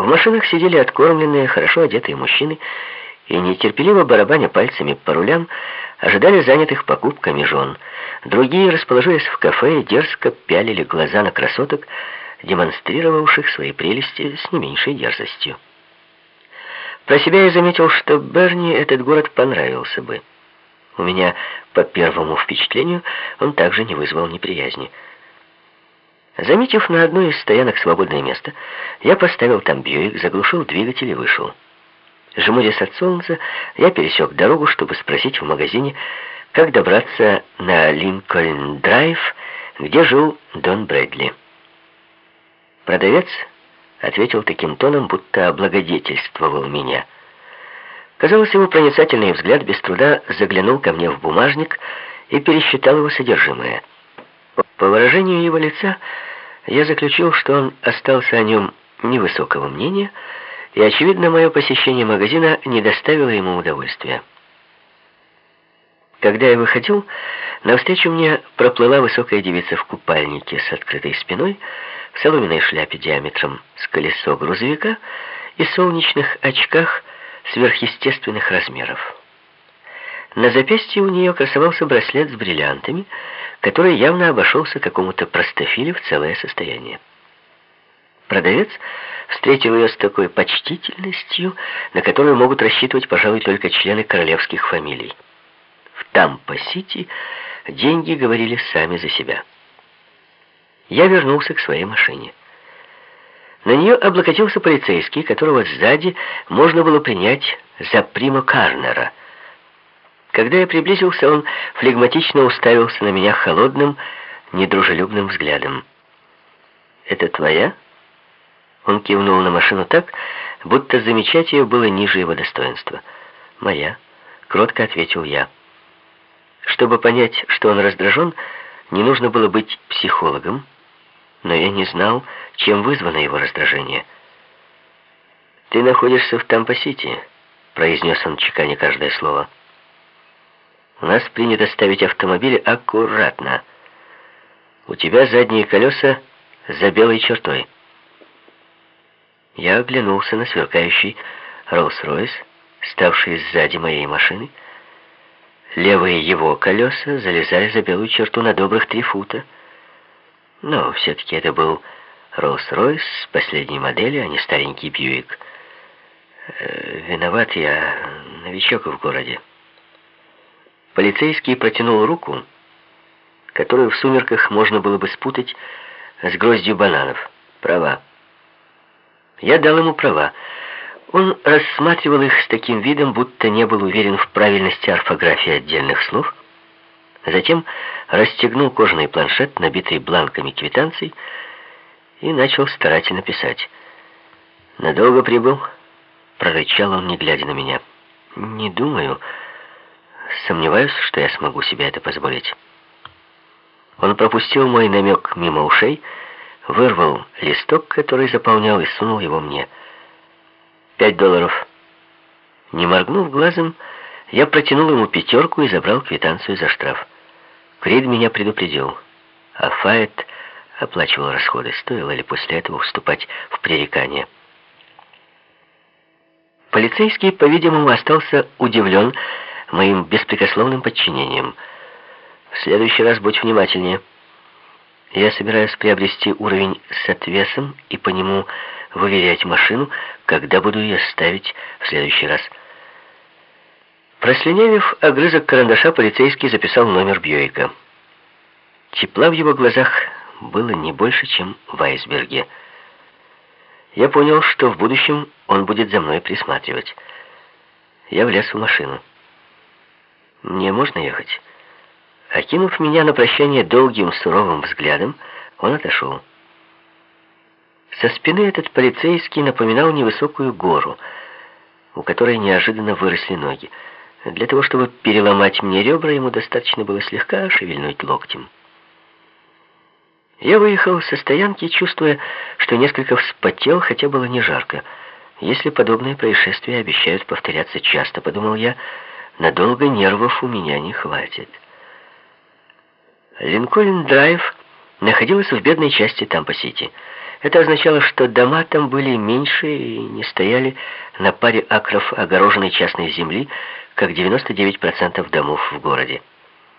В машинах сидели откормленные, хорошо одетые мужчины и, нетерпеливо барабаня пальцами по рулям, ожидали занятых покупками жен. Другие, расположились в кафе, дерзко пялили глаза на красоток, демонстрировавших свои прелести с не меньшей дерзостью. Про себя я заметил, что Берни этот город понравился бы. У меня, по первому впечатлению, он также не вызвал неприязни. Заметив на одной из стоянок свободное место, я поставил там Бьюик, заглушил двигатель и вышел. Жмурясь от солнца, я пересек дорогу, чтобы спросить в магазине, как добраться на Линкольн-драйв, где жил Дон Брэдли. Продавец ответил таким тоном, будто облагодетельствовал меня. Казалось, его проницательный взгляд без труда заглянул ко мне в бумажник и пересчитал его содержимое. По выражению его лица я заключил, что он остался о нем невысокого мнения, и, очевидно, мое посещение магазина не доставило ему удовольствия. Когда я выходил, навстречу мне проплыла высокая девица в купальнике с открытой спиной, в соломенной шляпе диаметром с колесо грузовика и солнечных очках сверхъестественных размеров. На запястье у нее красовался браслет с бриллиантами, который явно обошелся какому-то простофилю в целое состояние. Продавец встретил ее с такой почтительностью, на которую могут рассчитывать, пожалуй, только члены королевских фамилий. В Тампа-Сити деньги говорили сами за себя. Я вернулся к своей машине. На нее облокотился полицейский, которого сзади можно было принять за Прима Карнера. Когда я приблизился, он флегматично уставился на меня холодным, недружелюбным взглядом. «Это твоя?» Он кивнул на машину так, будто замечать ее было ниже его достоинства. «Моя», — кротко ответил я. Чтобы понять, что он раздражен, не нужно было быть психологом, но я не знал, чем вызвано его раздражение. «Ты находишься в Тампа-Сити», — произнес он, чеканя каждое слово. «У нас принято ставить автомобили аккуратно. У тебя задние колеса за белой чертой». Я оглянулся на сверкающий Роллс-Ройс, ставший сзади моей машины. Левые его колеса залезали за белую черту на добрых три фута. Но все-таки это был Роллс-Ройс последней модели, а не старенький Бьюик. Э, виноват я, новичок в городе. Полицейский протянул руку, которую в сумерках можно было бы спутать с гроздью бананов. Права. Я дал ему права. Он рассматривал их с таким видом, будто не был уверен в правильности орфографии отдельных слов. Затем расстегнул кожаный планшет, набитый бланками квитанций, и начал старательно писать. «Надолго прибыл?» — прорычал он, не глядя на меня. «Не думаю. Сомневаюсь, что я смогу себе это позволить». Он пропустил мой намек мимо ушей, вырвал листок, который заполнял, и сунул его мне. «Пять долларов». Не моргнув глазом, я протянул ему пятерку и забрал квитанцию за штраф. Крид меня предупредил, а Файет оплачивал расходы. Стоило ли после этого вступать в пререкание? Полицейский, по-видимому, остался удивлен моим беспрекословным подчинением. «В следующий раз будь внимательнее». Я собираюсь приобрести уровень с отвесом и по нему выверять машину, когда буду ее ставить в следующий раз. Прослюнявив огрызок карандаша, полицейский записал номер Бьюика. Тепла в его глазах было не больше, чем в айсберге. Я понял, что в будущем он будет за мной присматривать. Я влез в машину. «Мне можно ехать?» Окинув меня на прощание долгим суровым взглядом, он отошел. Со спины этот полицейский напоминал невысокую гору, у которой неожиданно выросли ноги. Для того, чтобы переломать мне ребра, ему достаточно было слегка шевельнуть локтем. Я выехал со стоянки, чувствуя, что несколько вспотел, хотя было не жарко. Если подобные происшествия обещают повторяться часто, подумал я, надолго нервов у меня не хватит. Линкольн-драйв находилась в бедной части Тампа-Сити. Это означало, что дома там были меньше и не стояли на паре акров огороженной частной земли, как 99% домов в городе.